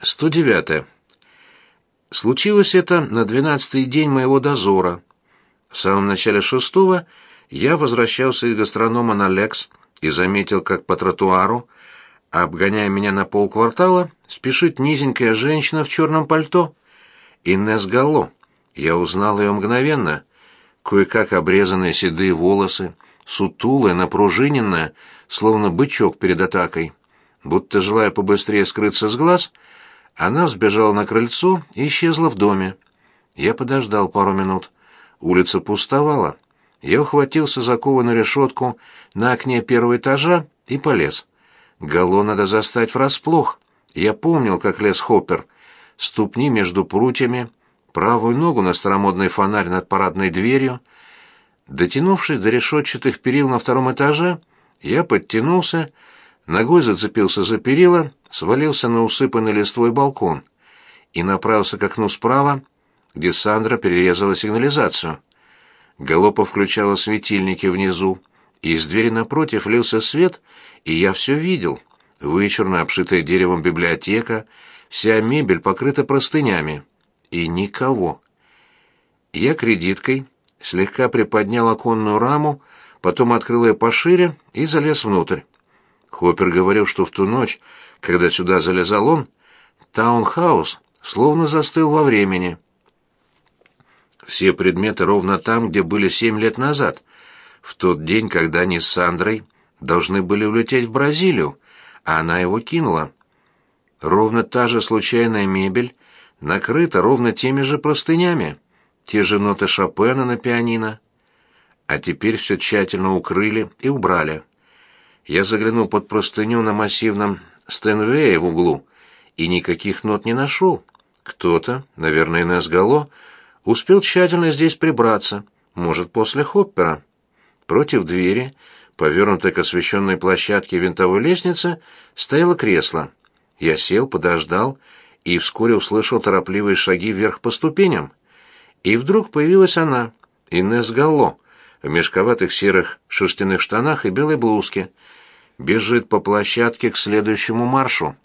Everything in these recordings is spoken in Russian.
109. Случилось это на двенадцатый день моего дозора. В самом начале шестого я возвращался из гастронома на Лекс и заметил, как по тротуару, обгоняя меня на полквартала, спешит низенькая женщина в черном пальто. Иннес Галло. Я узнал ее мгновенно. Кое-как обрезанные седые волосы, сутулая, напружиненная, словно бычок перед атакой. Будто желая побыстрее скрыться с глаз — она взбежала на крыльцо и исчезла в доме. Я подождал пару минут. Улица пустовала. Я ухватился за кованую решетку на окне первого этажа и полез. Гало надо застать врасплох. Я помнил, как лез Хоппер. Ступни между прутьями, правую ногу на старомодный фонарь над парадной дверью. Дотянувшись до решетчатых перил на втором этаже, я подтянулся, ногой зацепился за перила свалился на усыпанный листвой балкон и направился к окну справа, где Сандра перерезала сигнализацию. Галопа включала светильники внизу, и из двери напротив лился свет, и я все видел. Вычурно обшитая деревом библиотека, вся мебель покрыта простынями. И никого. Я кредиткой слегка приподнял оконную раму, потом открыл ее пошире и залез внутрь. Хоппер говорил, что в ту ночь, когда сюда залезал он, таунхаус словно застыл во времени. Все предметы ровно там, где были семь лет назад, в тот день, когда они с Сандрой должны были улететь в Бразилию, а она его кинула. Ровно та же случайная мебель накрыта ровно теми же простынями, те же ноты Шопена на пианино. А теперь все тщательно укрыли и убрали. Я заглянул под простыню на массивном Стэнвее в углу и никаких нот не нашел. Кто-то, наверное, Инесс Гало, успел тщательно здесь прибраться, может, после Хоппера. Против двери, повернутой к освещенной площадке винтовой лестницы, стояло кресло. Я сел, подождал и вскоре услышал торопливые шаги вверх по ступеням. И вдруг появилась она, Инесс Галло, в мешковатых серых шерстяных штанах и белой блузке, бежит по площадке к следующему маршу.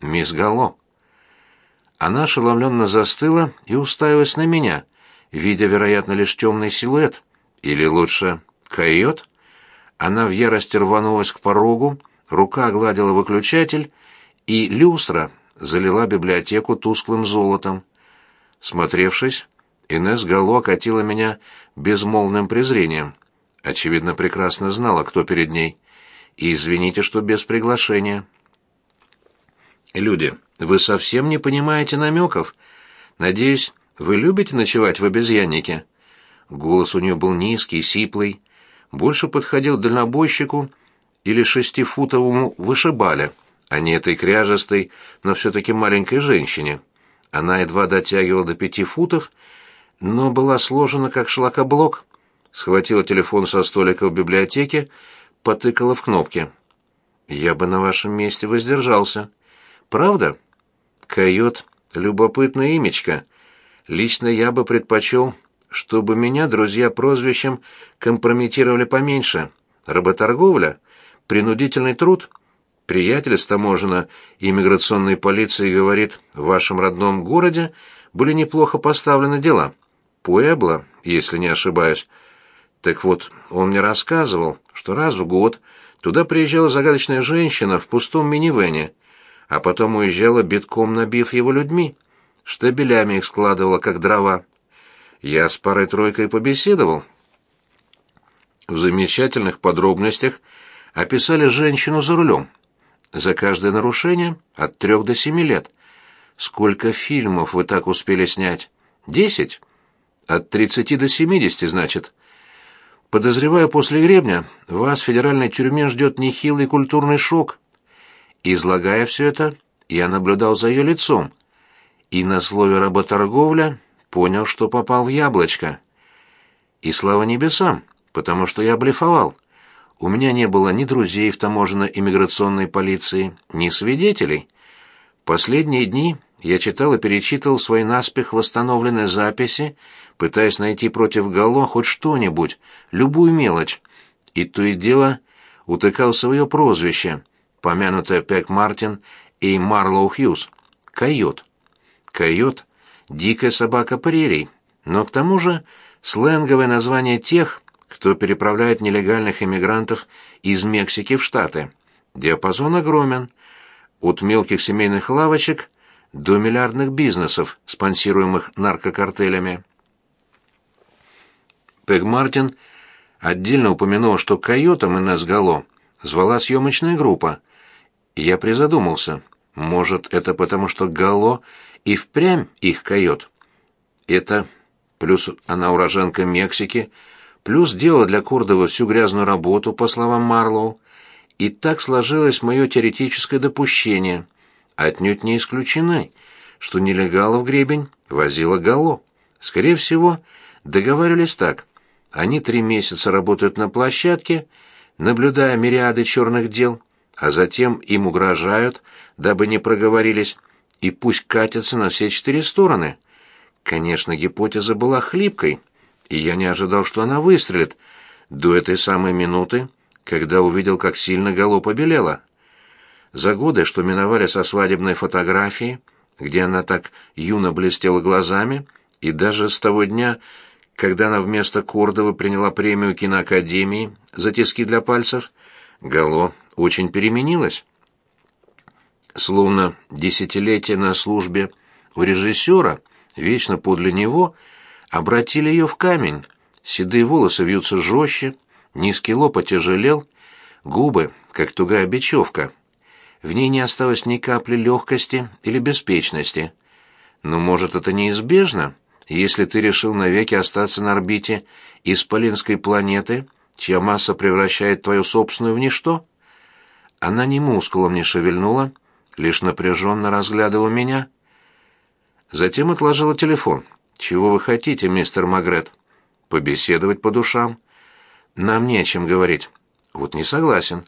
Мисс Гало. Она ошеломленно застыла и уставилась на меня, видя, вероятно, лишь темный силуэт. Или лучше, койот? Она в ярости рванулась к порогу, рука гладила выключатель, и люстра залила библиотеку тусклым золотом. Смотревшись, Инесс Гало окатила меня безмолвным презрением. Очевидно, прекрасно знала, кто перед ней — и извините, что без приглашения. Люди, вы совсем не понимаете намеков. Надеюсь, вы любите ночевать в обезьяннике? Голос у нее был низкий, сиплый, больше подходил дальнобойщику или шестифутовому вышибале, а не этой кряжестой, но все-таки маленькой женщине. Она едва дотягивала до пяти футов, но была сложена как шлакоблок. Схватила телефон со столика в библиотеке потыкала в кнопки. «Я бы на вашем месте воздержался. Правда?» «Койот — любопытное имечко. Лично я бы предпочел, чтобы меня друзья прозвищем компрометировали поменьше. Работорговля, принудительный труд, приятель с таможенно-иммиграционной полиции говорит, в вашем родном городе были неплохо поставлены дела. Пуэбло, если не ошибаюсь, так вот, он мне рассказывал, что раз в год туда приезжала загадочная женщина в пустом минивэне, а потом уезжала битком набив его людьми, штабелями их складывала, как дрова. Я с парой-тройкой побеседовал. В замечательных подробностях описали женщину за рулем. За каждое нарушение от трех до семи лет. Сколько фильмов вы так успели снять? Десять? От тридцати до семидесяти, значит. Подозреваю, после гребня вас в федеральной тюрьме ждет нехилый культурный шок. Излагая все это, я наблюдал за ее лицом и на слове «работорговля» понял, что попал в яблочко. И слава небесам, потому что я блефовал. У меня не было ни друзей в таможенно-иммиграционной полиции, ни свидетелей. Последние дни я читал и перечитывал свои наспех восстановленные записи, пытаясь найти против Гало хоть что-нибудь, любую мелочь. И то и дело утыкался в ее прозвище, помянутое Пек Мартин и Марлоу Хьюз. койот. Койот — дикая собака прерий, но к тому же сленговое название тех, кто переправляет нелегальных иммигрантов из Мексики в Штаты. Диапазон огромен. От мелких семейных лавочек до миллиардных бизнесов, спонсируемых наркокартелями. Пег Мартин отдельно упомянул, что койотом Инесс Гало звала съемочная группа. Я призадумался. Может, это потому, что Гало и впрямь их койот? Это, плюс она уроженка Мексики, плюс дело для Кордова всю грязную работу, по словам Марлоу. И так сложилось мое теоретическое допущение, отнюдь не исключены, что нелегалов гребень возила Гало. Скорее всего, договаривались так. Они три месяца работают на площадке, наблюдая мириады черных дел, а затем им угрожают, дабы не проговорились, и пусть катятся на все четыре стороны. Конечно, гипотеза была хлипкой, и я не ожидал, что она выстрелит, до этой самой минуты, когда увидел, как сильно Гало побелела. За годы, что миновали со свадебной фотографии, где она так юно блестела глазами, и даже с того дня, когда она вместо Кордовы приняла премию киноакадемии за тиски для пальцев, Гало очень переменилась. Словно десятилетия на службе у режиссера, вечно подле него, обратили ее в камень. Седые волосы вьются жестче, низкий лоб отяжелел, губы, как тугая бечевка. В ней не осталось ни капли легкости или беспечности. Но, может, это неизбежно? если ты решил навеки остаться на орбите исполинской планеты, чья масса превращает твою собственную в ничто? Она ни мускулом не шевельнула, лишь напряженно разглядывала меня. Затем отложила телефон. «Чего вы хотите, мистер Магрет?» «Побеседовать по душам». «Нам не о чем говорить». «Вот не согласен».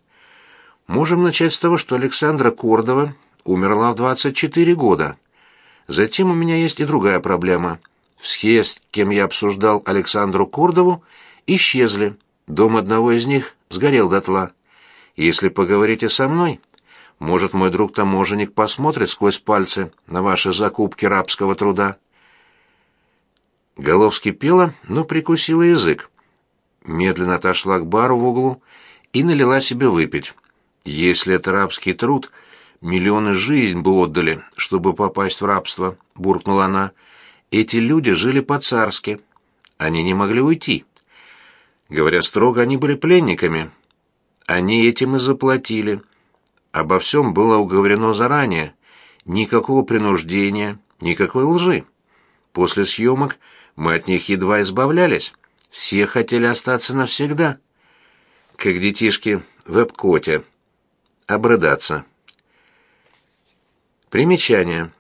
«Можем начать с того, что Александра Кордова умерла в 24 года. Затем у меня есть и другая проблема — все, с кем я обсуждал Александру Кордову, исчезли. Дом одного из них сгорел дотла. Если поговорите со мной, может, мой друг-таможенник посмотрит сквозь пальцы на ваши закупки рабского труда. Головский пела, но прикусила язык. Медленно отошла к бару в углу и налила себе выпить. Если это рабский труд, миллионы жизнь бы отдали, чтобы попасть в рабство, буркнула она. Эти люди жили по-царски. Они не могли уйти. Говоря строго, они были пленниками. Они этим и заплатили. Обо всем было уговорено заранее. Никакого принуждения, никакой лжи. После съемок мы от них едва избавлялись. Все хотели остаться навсегда. Как детишки в Эпкоте. Обрыдаться. Примечание.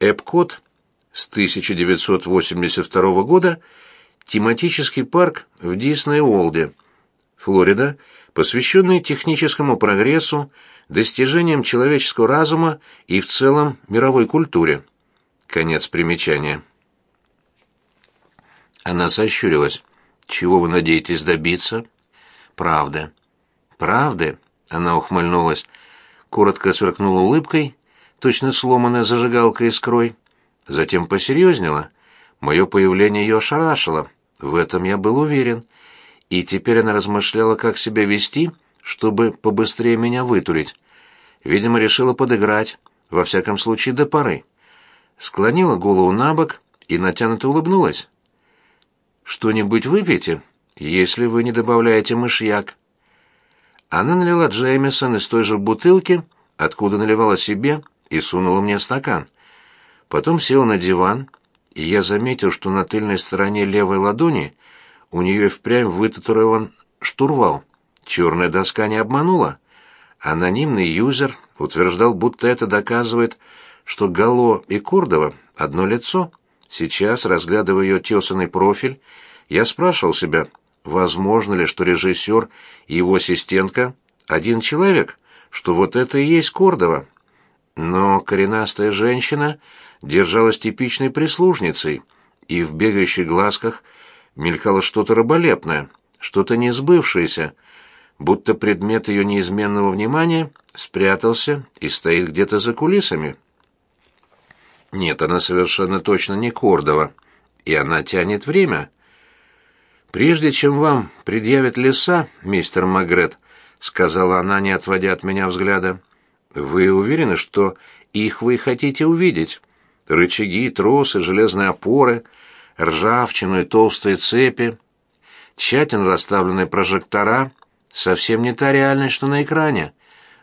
Эпкот с 1982 года тематический парк в Дисней-Уолде, Флорида, посвященный техническому прогрессу, достижениям человеческого разума и в целом мировой культуре. Конец примечания. Она сощурилась. «Чего вы надеетесь добиться?» «Правда». «Правды?» — она ухмыльнулась. Коротко сверкнула улыбкой, точно сломанная зажигалка искрой. Затем посерьезнела. Мое появление ее ошарашило. В этом я был уверен. И теперь она размышляла, как себя вести, чтобы побыстрее меня вытурить. Видимо, решила подыграть, во всяком случае до поры. Склонила голову на бок и натянуто улыбнулась. «Что-нибудь выпейте, если вы не добавляете мышьяк». Она налила Джеймисон из той же бутылки, откуда наливала себе, и сунула мне стакан. Потом сел на диван, и я заметил, что на тыльной стороне левой ладони у нее впрямь вытатуирован штурвал. Черная доска не обманула. Анонимный юзер утверждал, будто это доказывает, что Гало и Кордова одно лицо. Сейчас, разглядывая ее тесанный профиль, я спрашивал себя, возможно ли, что режиссер и его ассистентка один человек, что вот это и есть Кордова. Но коренастая женщина держалась типичной прислужницей, и в бегающих глазках мелькало что-то раболепное, что-то несбывшееся, будто предмет ее неизменного внимания спрятался и стоит где-то за кулисами. Нет, она совершенно точно не Кордова. И она тянет время. Прежде чем вам предъявят леса, мистер Магрет, сказала она, не отводя от меня взгляда. Вы уверены, что их вы хотите увидеть? Рычаги, тросы, железные опоры, ржавчину и толстые цепи, тщательно расставленные прожектора — совсем не та реальность, что на экране,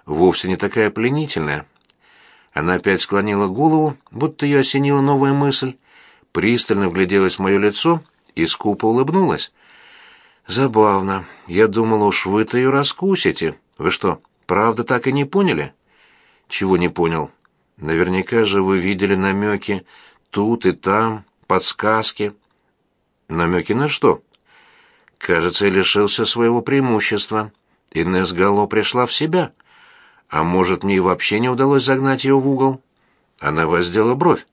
вовсе не такая пленительная. Она опять склонила голову, будто ее осенила новая мысль, пристально вгляделась в мое лицо и скупо улыбнулась. «Забавно. Я думала, уж вы-то ее раскусите. Вы что, правда так и не поняли?» «Чего не понял?» «Наверняка же вы видели намеки тут и там, подсказки». «Намеки на что?» «Кажется, я лишился своего преимущества. Инесс Галло пришла в себя». А может, мне и вообще не удалось загнать ее в угол? Она воздела бровь.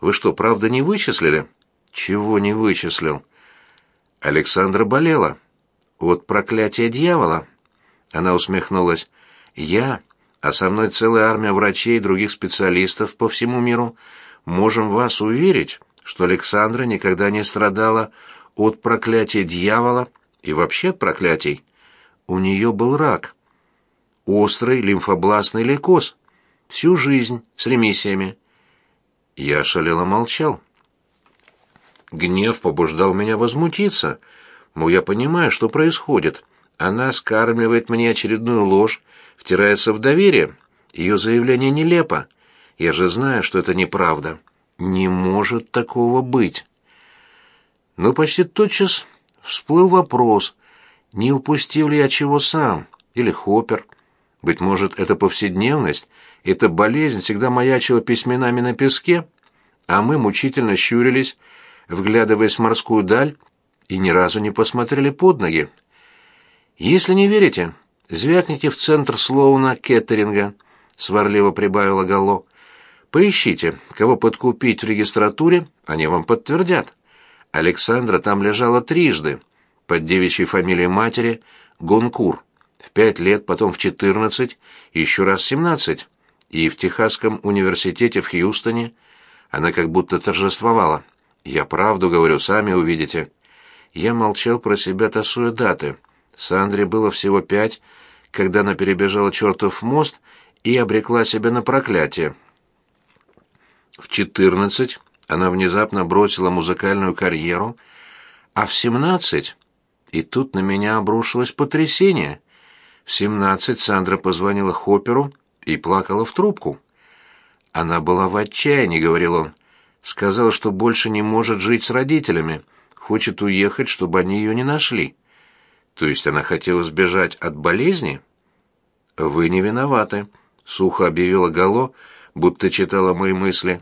Вы что, правда не вычислили? Чего не вычислил? Александра болела. Вот проклятие дьявола. Она усмехнулась. Я, а со мной целая армия врачей и других специалистов по всему миру, можем вас уверить, что Александра никогда не страдала от проклятия дьявола и вообще от проклятий. У нее был рак острый лимфобластный лейкоз. Всю жизнь с ремиссиями. Я шалело молчал. Гнев побуждал меня возмутиться. Мол, я понимаю, что происходит. Она скармливает мне очередную ложь, втирается в доверие. Ее заявление нелепо. Я же знаю, что это неправда. Не может такого быть. Но почти тотчас всплыл вопрос, не упустил ли я чего сам, или Хоппер. Быть может, это повседневность, эта болезнь всегда маячила письменами на песке, а мы мучительно щурились, вглядываясь в морскую даль, и ни разу не посмотрели под ноги. Если не верите, звякните в центр Слоуна Кеттеринга, сварливо прибавила Галло. Поищите, кого подкупить в регистратуре, они вам подтвердят. Александра там лежала трижды, под девичьей фамилией матери Гонкур в пять лет, потом в четырнадцать, еще раз семнадцать. И в Техасском университете в Хьюстоне она как будто торжествовала. «Я правду говорю, сами увидите». Я молчал про себя, тасуя даты. Сандре было всего пять, когда она перебежала чертов мост и обрекла себя на проклятие. В четырнадцать она внезапно бросила музыкальную карьеру, а в семнадцать... И тут на меня обрушилось потрясение — в семнадцать Сандра позвонила Хопперу и плакала в трубку. Она была в отчаянии, говорил он. Сказала, что больше не может жить с родителями, хочет уехать, чтобы они ее не нашли. То есть она хотела сбежать от болезни? Вы не виноваты, сухо объявила Гало, будто читала мои мысли.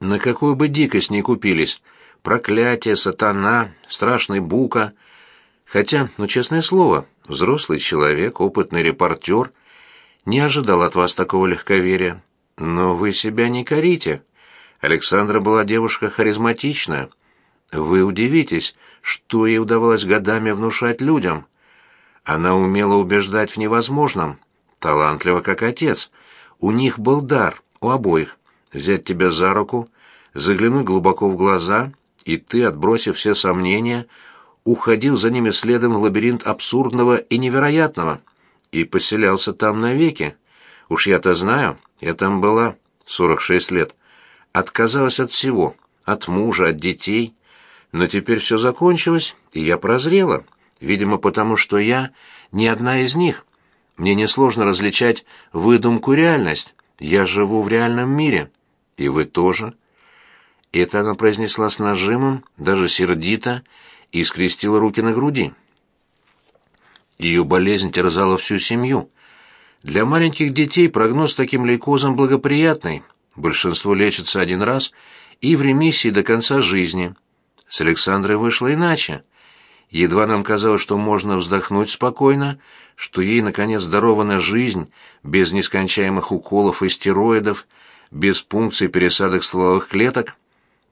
На какую бы дикость ни купились, проклятие, сатана, страшный бука. Хотя, ну честное слово, Взрослый человек, опытный репортер, не ожидал от вас такого легковерия. Но вы себя не корите. Александра была девушка харизматичная. Вы удивитесь, что ей удавалось годами внушать людям. Она умела убеждать в невозможном, талантлива как отец. У них был дар, у обоих, взять тебя за руку, заглянуть глубоко в глаза, и ты, отбросив все сомнения, уходил за ними следом в лабиринт абсурдного и невероятного и поселялся там навеки. Уж я-то знаю, я там была 46 лет. Отказалась от всего, от мужа, от детей. Но теперь все закончилось, и я прозрела. Видимо, потому что я не одна из них. Мне несложно различать выдумку и реальность. Я живу в реальном мире. И вы тоже. Это она произнесла с нажимом, даже сердито, и скрестила руки на груди. Ее болезнь терзала всю семью. Для маленьких детей прогноз таким лейкозом благоприятный. Большинство лечится один раз и в ремиссии до конца жизни. С Александрой вышло иначе. Едва нам казалось, что можно вздохнуть спокойно, что ей, наконец, дарована жизнь без нескончаемых уколов и стероидов, без пункций пересадок стволовых клеток.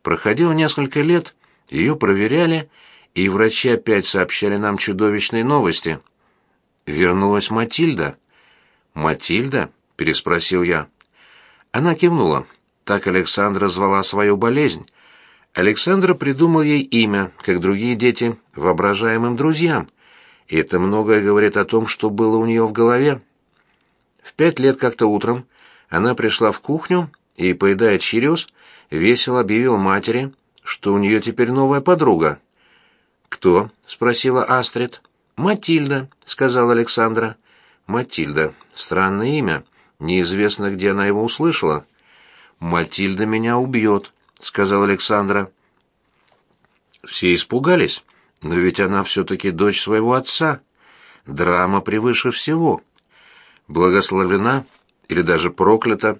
Проходило несколько лет, ее проверяли и врачи опять сообщали нам чудовищные новости. Вернулась Матильда. «Матильда?» — переспросил я. Она кивнула. Так Александра звала свою болезнь. Александра придумал ей имя, как другие дети, воображаемым друзьям. И это многое говорит о том, что было у нее в голове. В пять лет как-то утром она пришла в кухню и, поедая чириус, весело объявила матери, что у нее теперь новая подруга. «Кто?» — спросила Астрид. «Матильда», — сказала Александра. «Матильда. Странное имя. Неизвестно, где она его услышала». «Матильда меня убьет», — сказала Александра. Все испугались, но ведь она все-таки дочь своего отца. Драма превыше всего. Благословлена или даже проклята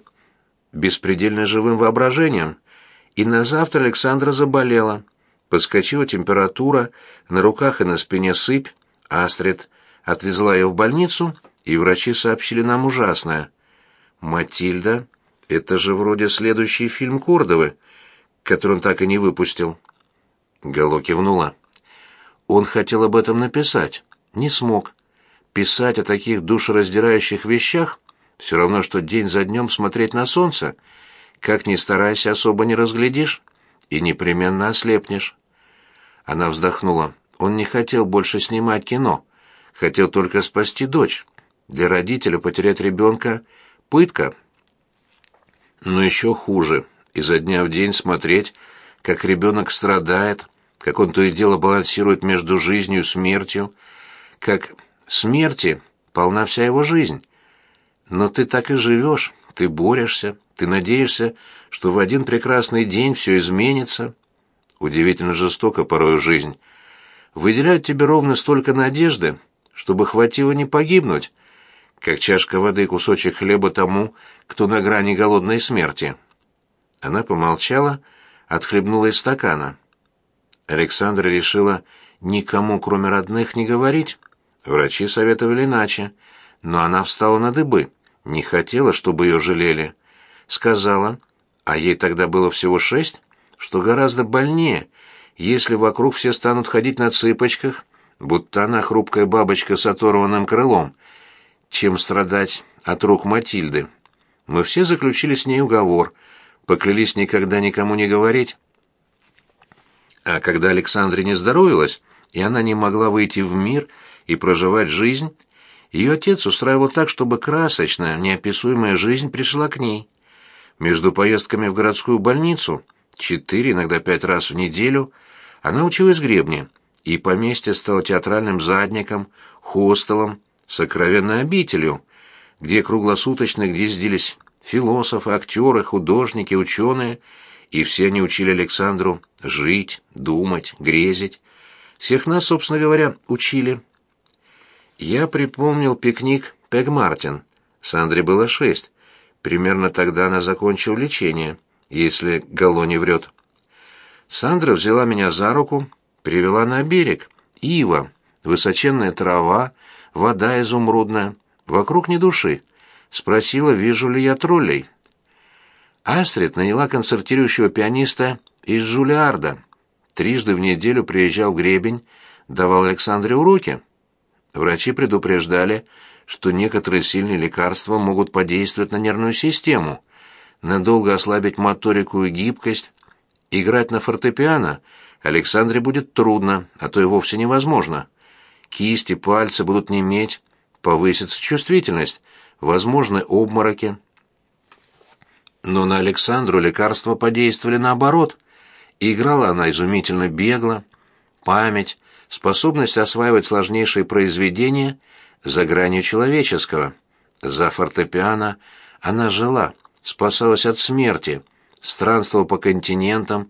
беспредельно живым воображением. И на завтра Александра заболела. Подскочила температура, на руках и на спине сыпь. Астрид отвезла ее в больницу, и врачи сообщили нам ужасное. «Матильда, это же вроде следующий фильм Кордовы, который он так и не выпустил». Гало кивнула. Он хотел об этом написать, не смог. Писать о таких душераздирающих вещах все равно, что день за днем смотреть на солнце. Как ни старайся, особо не разглядишь и непременно ослепнешь. Она вздохнула. Он не хотел больше снимать кино. Хотел только спасти дочь. Для родителя потерять ребенка — пытка. Но еще хуже. Изо дня в день смотреть, как ребенок страдает, как он то и дело балансирует между жизнью и смертью, как смерти полна вся его жизнь. Но ты так и живешь, ты борешься, ты надеешься, что в один прекрасный день все изменится. Удивительно жестоко порою жизнь. Выделяют тебе ровно столько надежды, чтобы хватило не погибнуть, как чашка воды и кусочек хлеба тому, кто на грани голодной смерти. Она помолчала, отхлебнула из стакана. Александра решила никому, кроме родных, не говорить. Врачи советовали иначе, но она встала на дыбы, не хотела, чтобы ее жалели. Сказала, а ей тогда было всего шесть, что гораздо больнее, если вокруг все станут ходить на цыпочках, будто она хрупкая бабочка с оторванным крылом, чем страдать от рук Матильды. Мы все заключили с ней уговор, поклялись никогда никому не говорить. А когда Александре не здоровилась, и она не могла выйти в мир и проживать жизнь, ее отец устраивал так, чтобы красочная, неописуемая жизнь пришла к ней. Между поездками в городскую больницу, четыре, иногда пять раз в неделю, она училась гребне, и поместье стало театральным задником, хостелом, сокровенной обителью, где круглосуточно гнездились философы, актеры, художники, ученые, и все они учили Александру жить, думать, грезить. Всех нас, собственно говоря, учили. Я припомнил пикник Пег Мартин. Сандре было шесть. Примерно тогда она закончила лечение, если Гало не врет. Сандра взяла меня за руку, привела на берег. Ива, высоченная трава, вода изумрудная, вокруг ни души. Спросила, вижу ли я троллей. Астрид наняла концертирующего пианиста из Жулиарда. Трижды в неделю приезжал Гребень, давал Александре уроки. Врачи предупреждали, что некоторые сильные лекарства могут подействовать на нервную систему, надолго ослабить моторику и гибкость. Играть на фортепиано Александре будет трудно, а то и вовсе невозможно. Кисти, пальцы будут неметь, повысится чувствительность, возможны обмороки. Но на Александру лекарства подействовали наоборот. Играла она изумительно бегло. Память, способность осваивать сложнейшие произведения за гранью человеческого. За фортепиано она жила, спасалась от смерти, странствовала по континентам,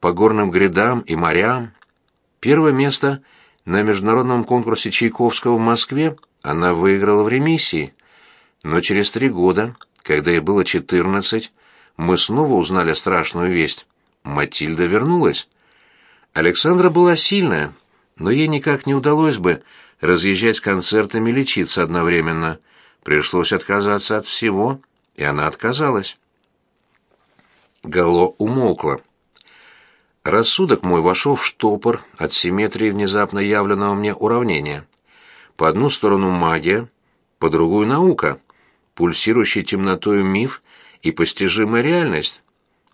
по горным грядам и морям. Первое место на международном конкурсе Чайковского в Москве она выиграла в ремиссии. Но через три года, когда ей было четырнадцать, мы снова узнали страшную весть. Матильда вернулась. Александра была сильная, но ей никак не удалось бы разъезжать концертами лечиться одновременно. Пришлось отказаться от всего, и она отказалась. Гало умолкла. Рассудок мой вошел в штопор от симметрии внезапно явленного мне уравнения. По одну сторону магия, по другую наука, пульсирующий темнотою миф и постижимая реальность.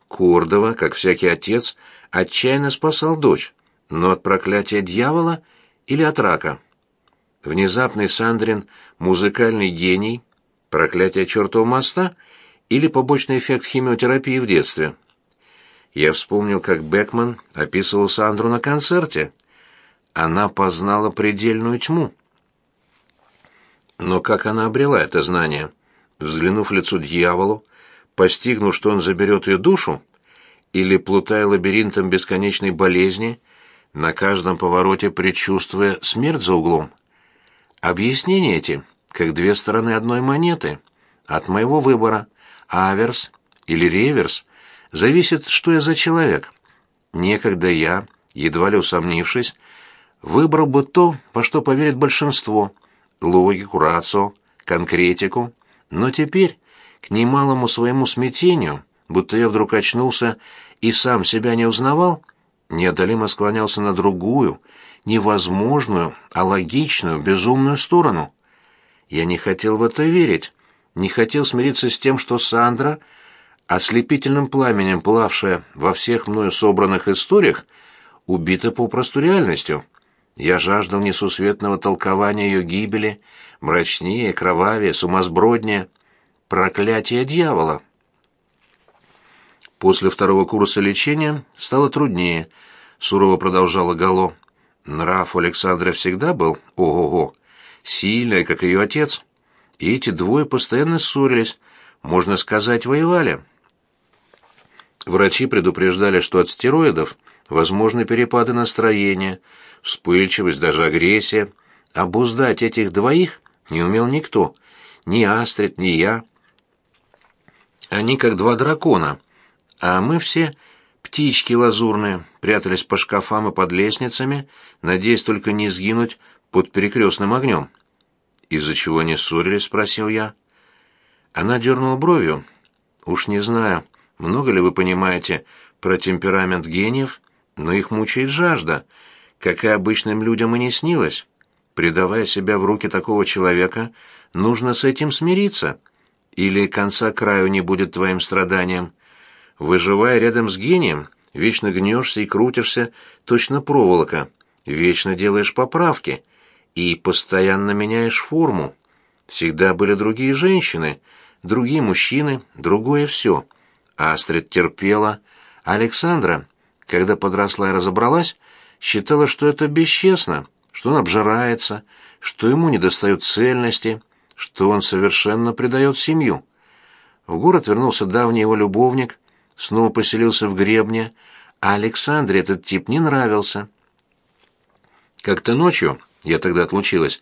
Кордова, как всякий отец, отчаянно спасал дочь, но от проклятия дьявола или от рака. Внезапный Сандрин музыкальный гений, проклятие чертова моста или побочный эффект химиотерапии в детстве. Я вспомнил, как Бекман описывал Сандру на концерте. Она познала предельную тьму. Но как она обрела это знание? Взглянув в лицо дьяволу, постигнув, что он заберет ее душу, или плутая лабиринтом бесконечной болезни, на каждом повороте предчувствуя смерть за углом. Объяснения эти, как две стороны одной монеты. От моего выбора, аверс или реверс, зависит, что я за человек. Некогда я, едва ли усомнившись, выбрал бы то, во что поверит большинство — логику, рацио, конкретику, но теперь, к немалому своему смятению, будто я вдруг очнулся и сам себя не узнавал, неодолимо склонялся на другую, невозможную, а логичную, безумную сторону. Я не хотел в это верить, не хотел смириться с тем, что Сандра, ослепительным пламенем плавшая во всех мною собранных историях, убита попросту реальностью. Я жаждал несусветного толкования ее гибели, мрачнее, кровавее, сумасброднее, проклятие дьявола. После второго курса лечения стало труднее, сурово продолжала Гало. Нрав у Александра всегда был ого-го, сильный, как ее отец. И эти двое постоянно ссорились, можно сказать, воевали. Врачи предупреждали, что от стероидов возможны перепады настроения, вспыльчивость, даже агрессия. Обуздать этих двоих не умел никто, ни Астрид, ни я. Они как два дракона, а мы все птички лазурные, прятались по шкафам и под лестницами, надеясь только не сгинуть под перекрестным огнем. «Из-за чего не ссорились?» — спросил я. Она дернула бровью. «Уж не знаю, много ли вы понимаете про темперамент гениев, но их мучает жажда, какая обычным людям и не снилась. Предавая себя в руки такого человека, нужно с этим смириться. Или конца краю не будет твоим страданиям. Выживая рядом с гением, вечно гнешься и крутишься, точно проволока, вечно делаешь поправки и постоянно меняешь форму. Всегда были другие женщины, другие мужчины, другое все. Астрид терпела. Александра, когда подросла и разобралась, считала, что это бесчестно, что он обжирается, что ему недостает цельности, что он совершенно предает семью. В город вернулся давний его любовник, снова поселился в гребне, а Александре этот тип не нравился. Как-то ночью, я тогда отлучилась,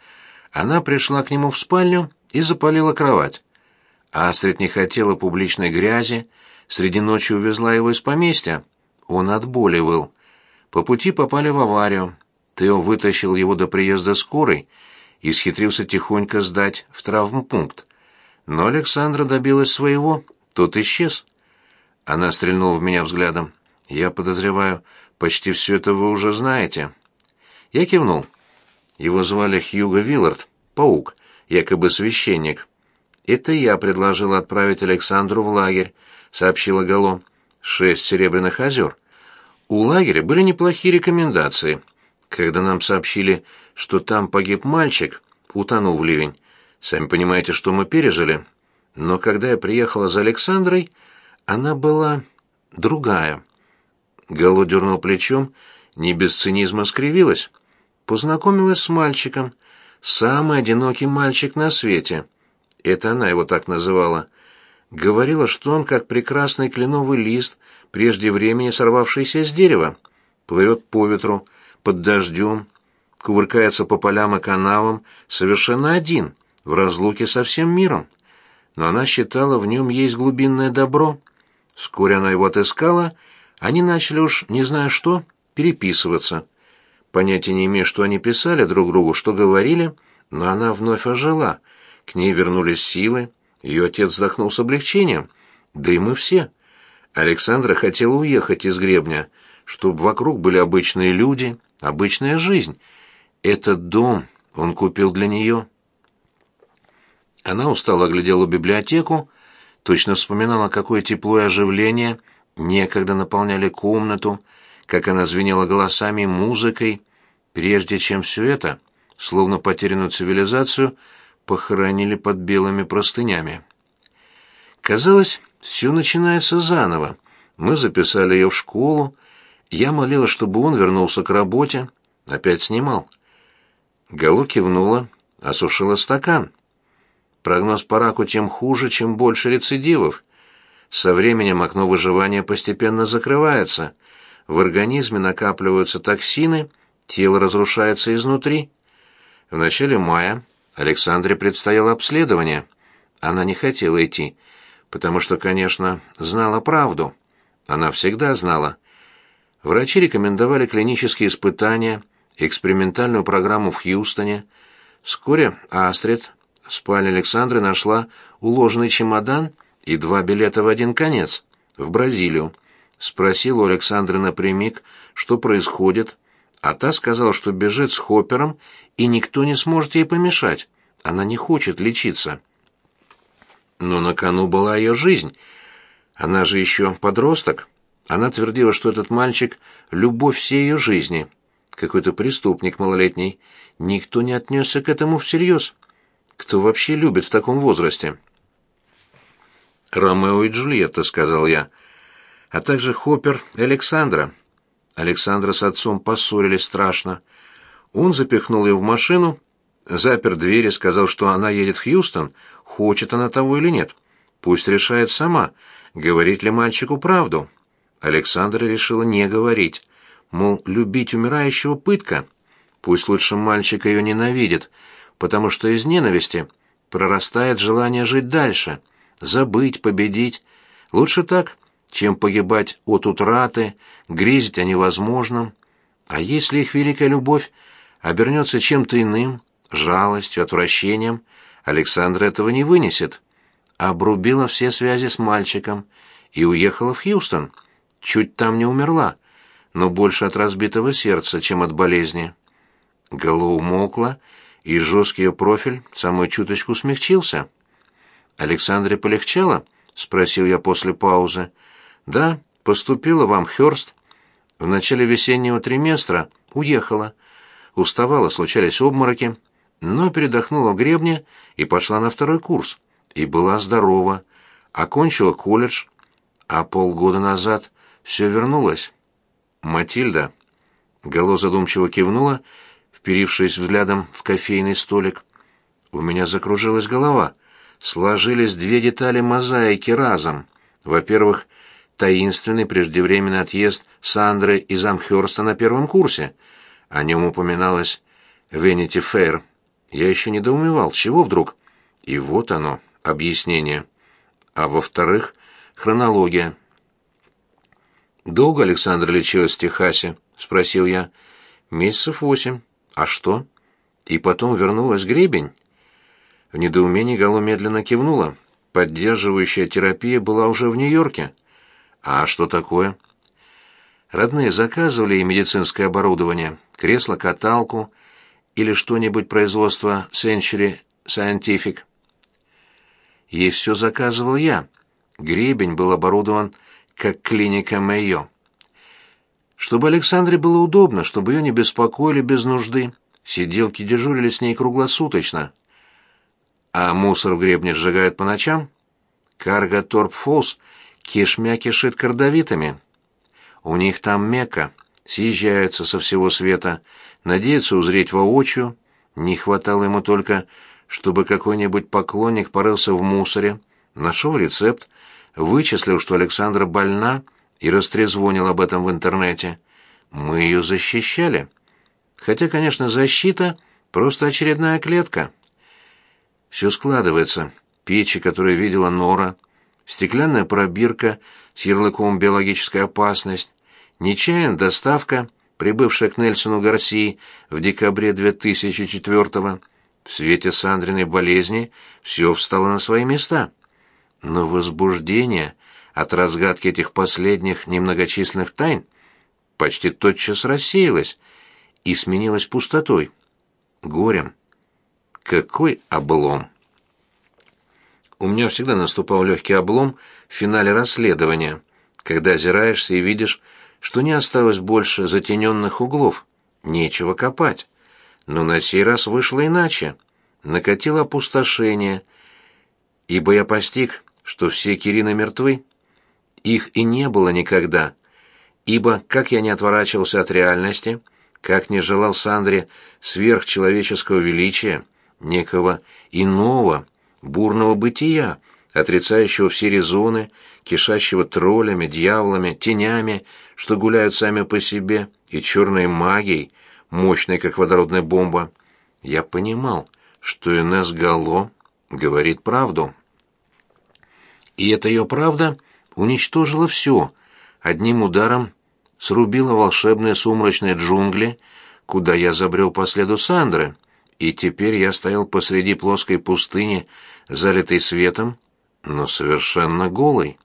она пришла к нему в спальню и запалила кровать. Астрид не хотела публичной грязи, среди ночи увезла его из поместья. Он от боли выл. По пути попали в аварию. Тео вытащил его до приезда скорой и схитрился тихонько сдать в травмпункт. Но Александра добилась своего, тот исчез. Она стрельнула в меня взглядом. «Я подозреваю, почти все это вы уже знаете». Я кивнул. Его звали Хьюго Виллард, паук, якобы священник. «Это я предложил отправить Александру в лагерь», — сообщила Гало. «Шесть серебряных озер». У лагеря были неплохие рекомендации. Когда нам сообщили, что там погиб мальчик, утонул в ливень, сами понимаете, что мы пережили. Но когда я приехала за Александрой, она была другая. Гало дернул плечом, не без цинизма скривилась. Познакомилась с мальчиком. Самый одинокий мальчик на свете. Это она его так называла. Говорила, что он как прекрасный кленовый лист, прежде времени сорвавшийся с дерева. Плывет по ветру, под дождем, кувыркается по полям и канавам, совершенно один, в разлуке со всем миром. Но она считала, в нем есть глубинное добро. Вскоре она его отыскала, они начали уж, не знаю что, переписываться. Понятия не имея, что они писали друг другу, что говорили, но она вновь ожила. К ней вернулись силы, ее отец вздохнул с облегчением, да и мы все. Александра хотела уехать из гребня, чтобы вокруг были обычные люди, обычная жизнь. Этот дом он купил для нее. Она устало оглядела библиотеку, точно вспоминала, какое тепло и оживление некогда наполняли комнату, как она звенела голосами музыкой, прежде чем все это, словно потерянную цивилизацию, похоронили под белыми простынями. Казалось, все начинается заново. Мы записали ее в школу, я молила, чтобы он вернулся к работе, опять снимал. Галу кивнула, осушила стакан. Прогноз по раку тем хуже, чем больше рецидивов. Со временем окно выживания постепенно закрывается. В организме накапливаются токсины, тело разрушается изнутри. В начале мая Александре предстояло обследование. Она не хотела идти, потому что, конечно, знала правду. Она всегда знала. Врачи рекомендовали клинические испытания, экспериментальную программу в Хьюстоне. Вскоре Астрид в спальне Александры нашла уложенный чемодан и два билета в один конец, в Бразилию. Спросил у Александры напрямик, что происходит, а та сказала, что бежит с Хоппером, и никто не сможет ей помешать. Она не хочет лечиться. Но на кону была ее жизнь. Она же еще подросток. Она твердила, что этот мальчик — любовь всей ее жизни. Какой-то преступник малолетний. Никто не отнесся к этому всерьез. Кто вообще любит в таком возрасте? «Ромео и Джульетта», — сказал я. «А также Хоппер и Александра». Александра с отцом поссорились страшно. Он запихнул ее в машину, запер дверь и сказал, что она едет в Хьюстон, хочет она того или нет. Пусть решает сама, говорить ли мальчику правду. Александра решила не говорить. Мол, любить умирающего пытка. Пусть лучше мальчик ее ненавидит, потому что из ненависти прорастает желание жить дальше, забыть, победить. Лучше так, чем погибать от утраты, грезить о невозможном. А если их великая любовь обернется чем-то иным, жалостью, отвращением, Александра этого не вынесет. Обрубила все связи с мальчиком и уехала в Хьюстон. Чуть там не умерла, но больше от разбитого сердца, чем от болезни. Голова умолкла и жесткий ее профиль самую чуточку смягчился. «Александре полегчало?» — спросил я после паузы. «Да, поступила в Амхёрст. В начале весеннего триместра уехала. Уставала, случались обмороки, но передохнула в гребне и пошла на второй курс. И была здорова. Окончила колледж. А полгода назад все вернулось. Матильда...» Гало задумчиво кивнула вперившись взглядом в кофейный столик. У меня закружилась голова. Сложились две детали мозаики разом. Во-первых, таинственный преждевременный отъезд Сандры из Амхёрста на первом курсе. О нем упоминалось Венити Фейр. Я еще недоумевал, чего вдруг? И вот оно, объяснение. А во-вторых, хронология. «Долго Александра лечилась в Техасе?» — спросил я. «Месяцев восемь». А что? И потом вернулась гребень? В недоумении Гало медленно кивнула. Поддерживающая терапия была уже в Нью-Йорке. А что такое? Родные заказывали ей медицинское оборудование, кресло-каталку или что-нибудь производства Century Scientific. Ей все заказывал я. Гребень был оборудован как клиника Мэйо чтобы Александре было удобно, чтобы ее не беспокоили без нужды. Сиделки дежурили с ней круглосуточно. А мусор в гребне сжигают по ночам? Карго Торп кишмя кишит кордовитами. У них там мека, съезжаются со всего света, надеются узреть воочию. Не хватало ему только, чтобы какой-нибудь поклонник порылся в мусоре, нашел рецепт, вычислил, что Александра больна, и растрезвонил об этом в интернете. Мы ее защищали. Хотя, конечно, защита — просто очередная клетка. Все складывается. Печи, которые видела Нора, стеклянная пробирка с ярлыком «Биологическая опасность», нечаянная доставка, прибывшая к Нельсону Гарсии в декабре 2004-го. В свете Сандриной болезни все встало на свои места. Но возбуждение от разгадки этих последних немногочисленных тайн почти тотчас рассеялась и сменилась пустотой, горем. Какой облом! У меня всегда наступал легкий облом в финале расследования, когда озираешься и видишь, что не осталось больше затененных углов, нечего копать. Но на сей раз вышло иначе. Накатило опустошение, ибо я постиг, что все Кирины мертвы. Их и не было никогда, ибо, как я не отворачивался от реальности, как не желал Сандре сверхчеловеческого величия, некого иного, бурного бытия, отрицающего все резоны, кишащего троллями, дьяволами, тенями, что гуляют сами по себе, и черной магией, мощной, как водородная бомба. Я понимал, что Инесс Галло говорит правду. И эта ее правда уничтожила все, одним ударом срубила волшебные сумрачные джунгли, куда я забрел по следу Сандры, и теперь я стоял посреди плоской пустыни, залитой светом, но совершенно голый.